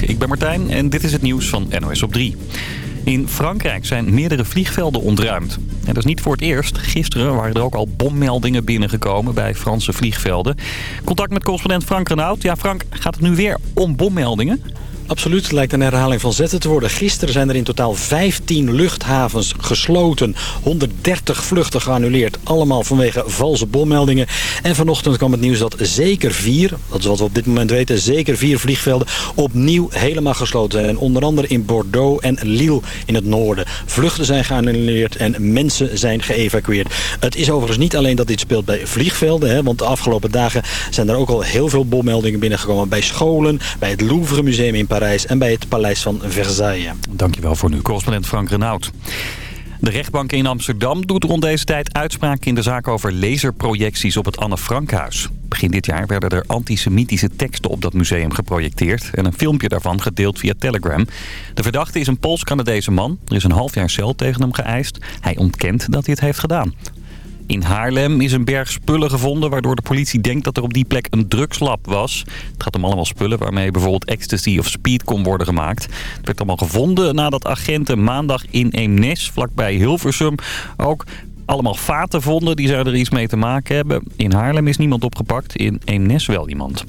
Ik ben Martijn en dit is het nieuws van NOS op 3. In Frankrijk zijn meerdere vliegvelden ontruimd. En dat is niet voor het eerst. Gisteren waren er ook al bommeldingen binnengekomen bij Franse vliegvelden. Contact met correspondent Frank Renaud. Ja, Frank, gaat het nu weer om bommeldingen? Absoluut, lijkt een herhaling van zetten te worden. Gisteren zijn er in totaal 15 luchthavens gesloten. 130 vluchten geannuleerd. Allemaal vanwege valse bommeldingen. En vanochtend kwam het nieuws dat zeker vier, dat is wat we op dit moment weten... zeker vier vliegvelden opnieuw helemaal gesloten zijn. Onder andere in Bordeaux en Lille in het noorden. Vluchten zijn geannuleerd en mensen zijn geëvacueerd. Het is overigens niet alleen dat dit speelt bij vliegvelden. Hè, want de afgelopen dagen zijn er ook al heel veel bommeldingen binnengekomen. Bij scholen, bij het Louvre Museum in Parijs En bij het paleis van Versailles. Dankjewel voor nu, correspondent Frank Renaud. De rechtbank in Amsterdam doet rond deze tijd uitspraken in de zaak over laserprojecties op het Anne Frankhuis. Begin dit jaar werden er antisemitische teksten op dat museum geprojecteerd en een filmpje daarvan gedeeld via Telegram. De verdachte is een Pools-Canadese man. Er is een half jaar cel tegen hem geëist. Hij ontkent dat hij het heeft gedaan. In Haarlem is een berg spullen gevonden... waardoor de politie denkt dat er op die plek een drugslab was. Het gaat om allemaal spullen waarmee bijvoorbeeld ecstasy of speed kon worden gemaakt. Het werd allemaal gevonden nadat agenten maandag in Eemnes, vlakbij Hilversum... ook allemaal vaten vonden. Die zouden er iets mee te maken hebben. In Haarlem is niemand opgepakt. In Eemnes wel iemand.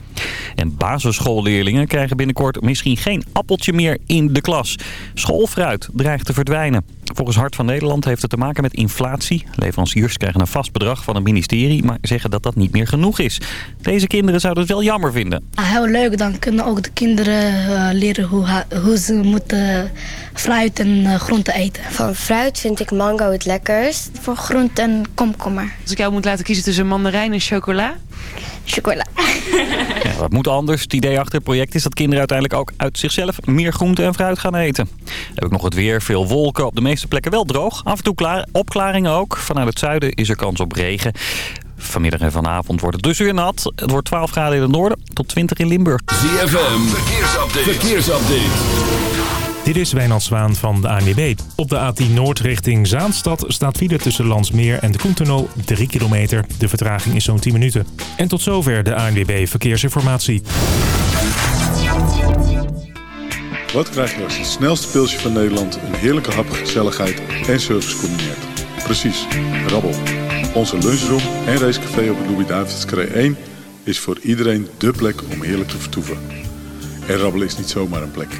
En basisschoolleerlingen krijgen binnenkort misschien geen appeltje meer in de klas. Schoolfruit dreigt te verdwijnen. Volgens Hart van Nederland heeft het te maken met inflatie. Leveranciers krijgen een vast bedrag van het ministerie, maar zeggen dat dat niet meer genoeg is. Deze kinderen zouden het wel jammer vinden. Ah, heel leuk, dan kunnen ook de kinderen uh, leren hoe, hoe, ze moeten fruit en uh, groenten eten. Van fruit vind ik mango het lekkerst. Voor groente en komkommer. Als ik jou moet laten kiezen tussen mandarijn en chocola? Chocola. Wat moet anders? Het idee achter het project is dat kinderen uiteindelijk ook uit zichzelf meer groente en fruit gaan eten. Dan heb ik nog het weer. Veel wolken. Op de meeste plekken wel droog. Af en toe klaar, opklaringen ook. Vanuit het zuiden is er kans op regen. Vanmiddag en vanavond wordt het dus weer nat. Het wordt 12 graden in het noorden tot 20 in Limburg. ZFM, verkeersupdate. verkeersupdate. Dit is Wijnald Zwaan van de ANWB. Op de A10 Noord richting Zaanstad staat file tussen Landsmeer en de Koentunnel 3 kilometer. De vertraging is zo'n 10 minuten. En tot zover de ANWB Verkeersinformatie. Wat krijg je als het snelste pilsje van Nederland een heerlijke hap, gezelligheid en service combineert? Precies, rabbel. Onze lunchroom en racecafé op het Louis-David's 1 is voor iedereen dé plek om heerlijk te vertoeven. En rabbelen is niet zomaar een plek.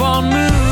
on move.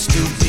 Stupid.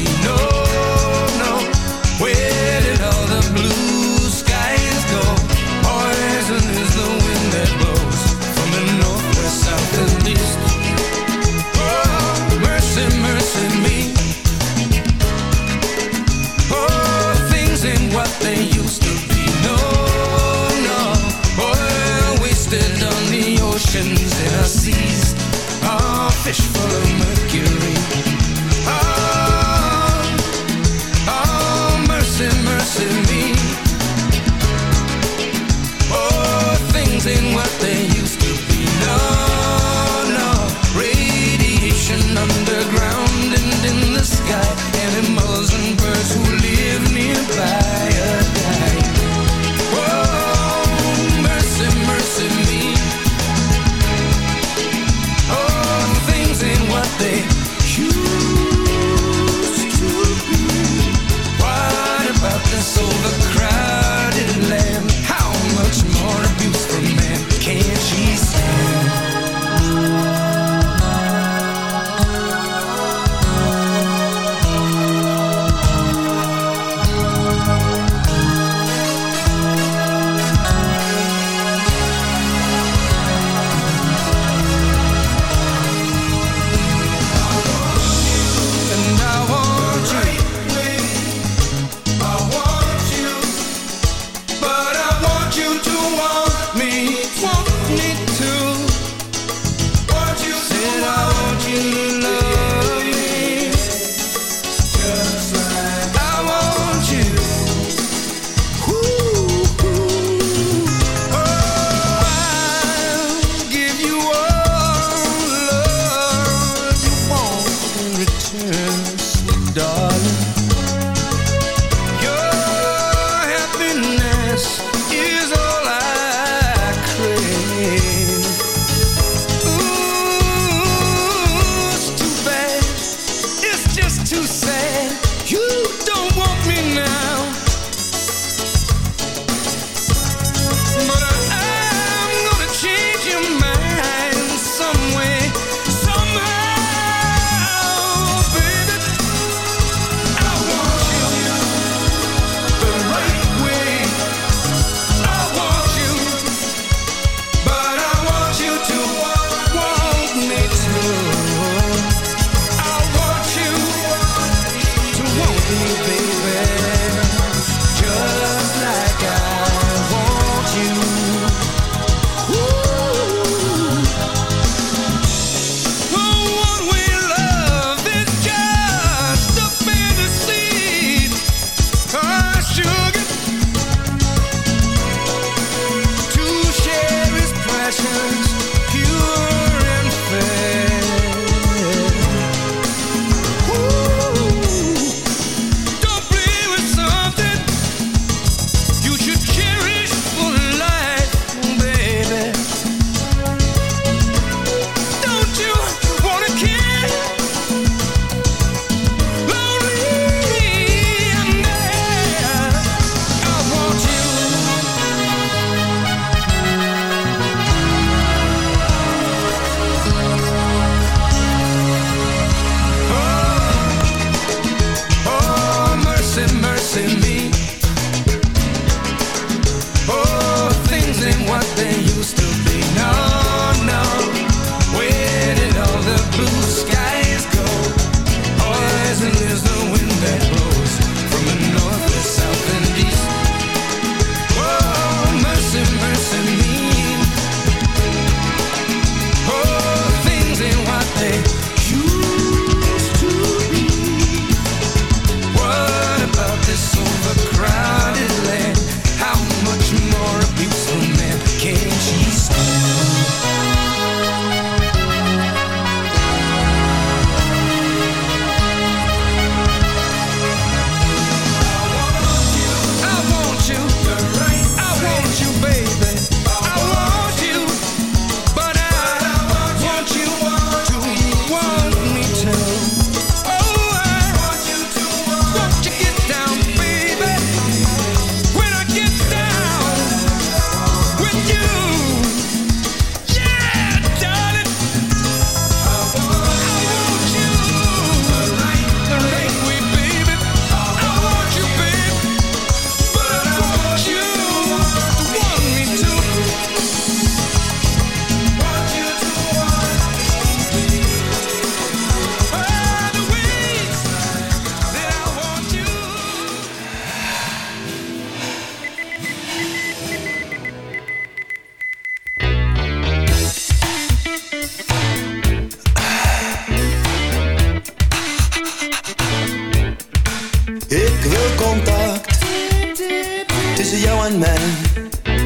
tussen jou en mij.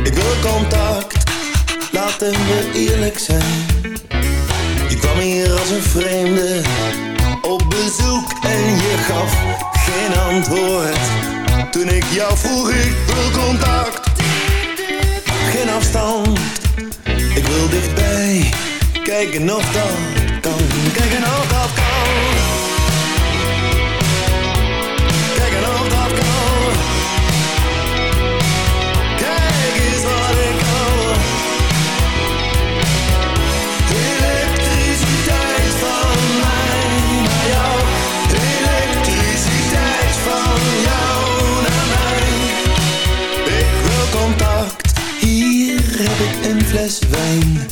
Ik wil contact, laten we eerlijk zijn. Je kwam hier als een vreemde Op bezoek en je gaf geen antwoord. Toen ik jou vroeg, ik wil contact Geen afstand, ik wil dichtbij Kijken nog dan fles wijn.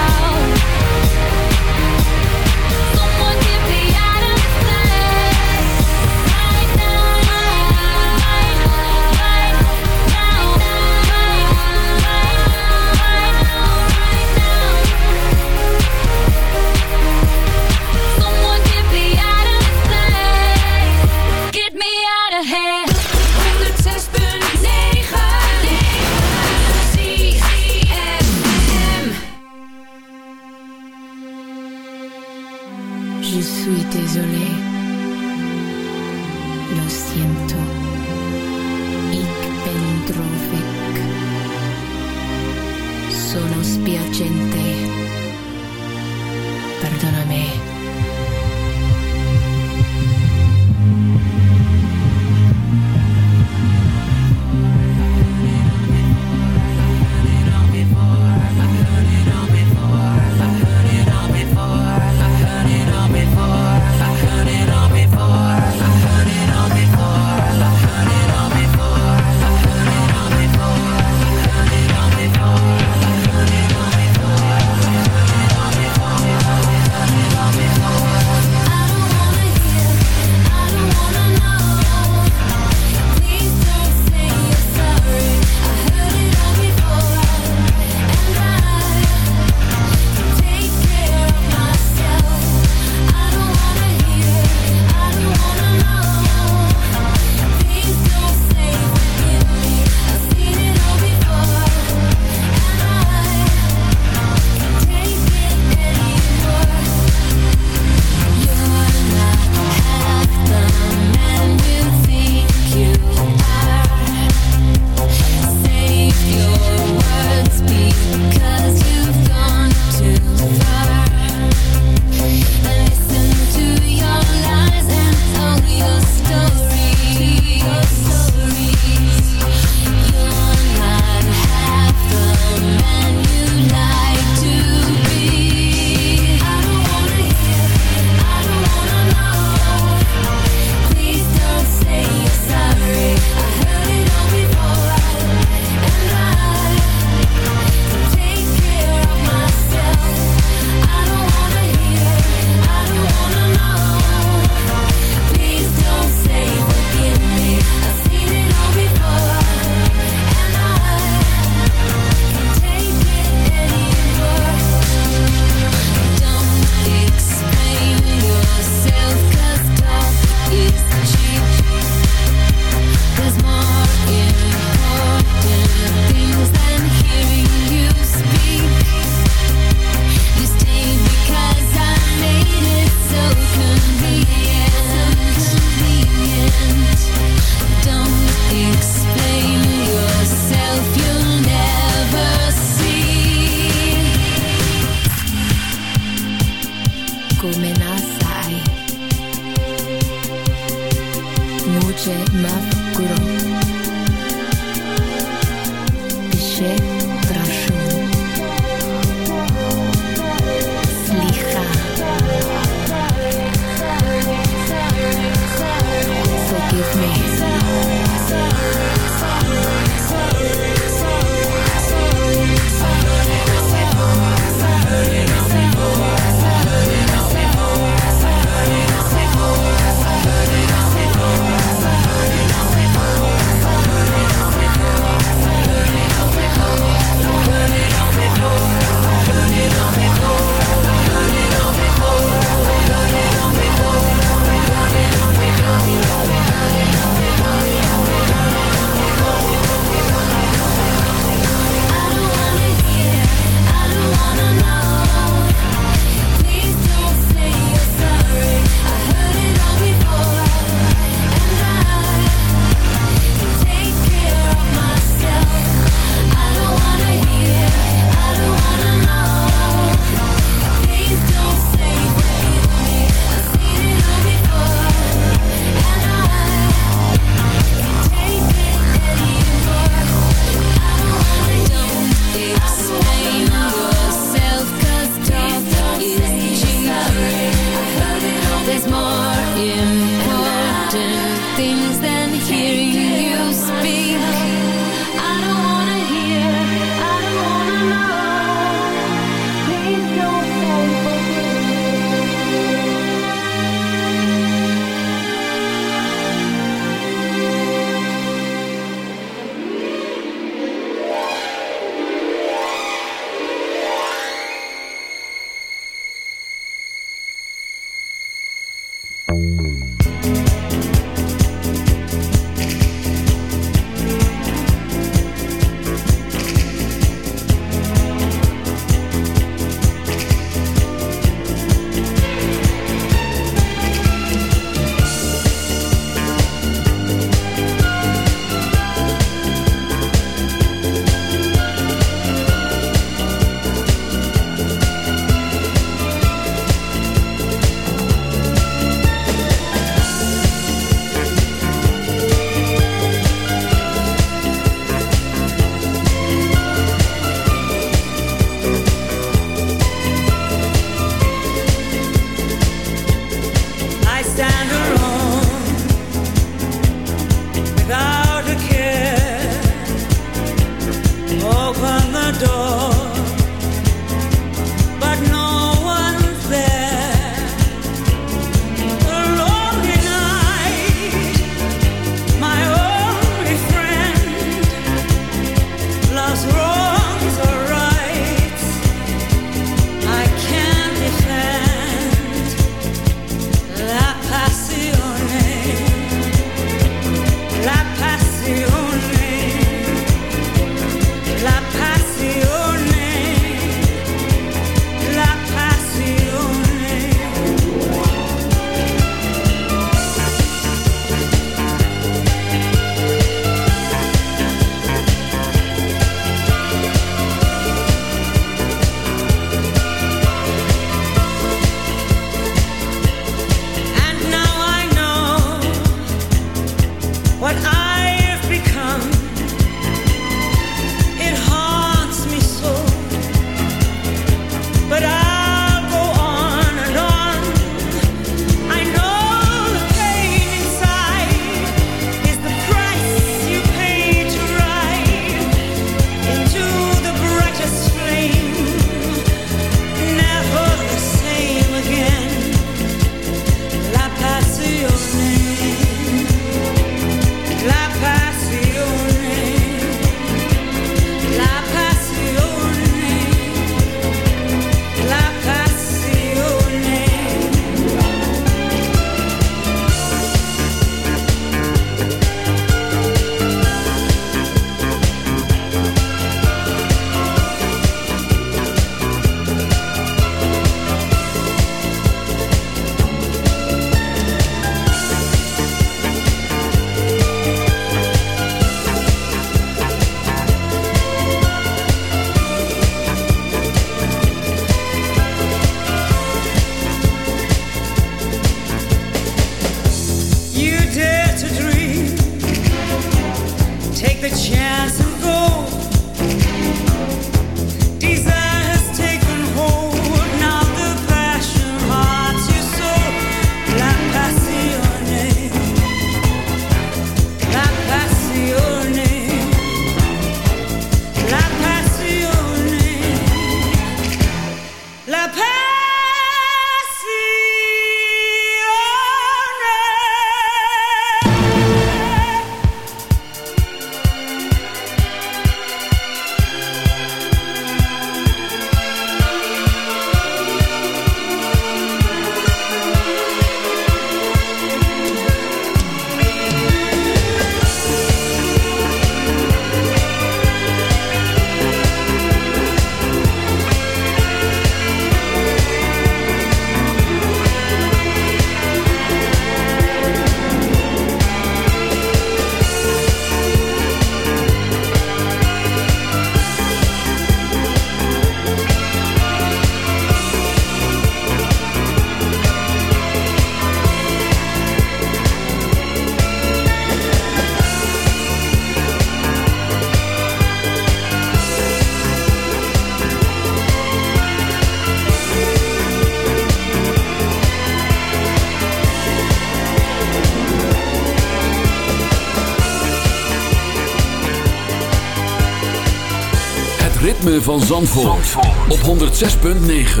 Van Zandvoort, op 106.9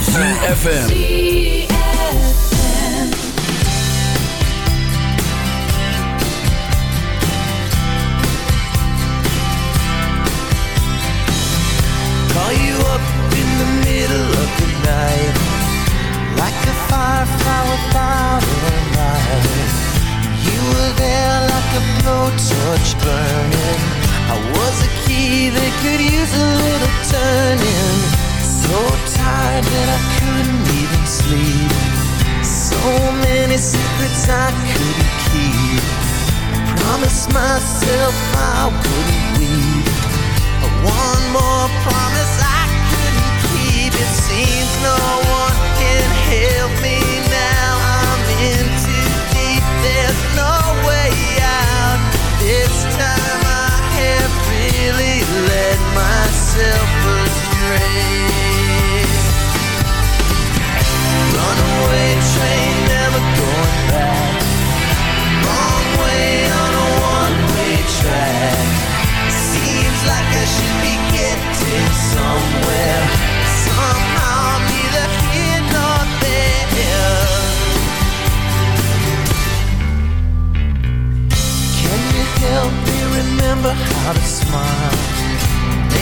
ZFM. Call you up in the middle of the night Like a firefly without a light. You were there like a blowtorch burning could use a little turning So tired that I couldn't even sleep So many secrets I couldn't keep Promised myself I wouldn't weep one more promise I couldn't keep. It seems no one can help me now. I'm in too deep. There's no let myself astray. Runaway train, never going back. Wrong way on a one-way track. Seems like I should be getting somewhere. Somehow neither here nor there. Can you help me remember how to smile?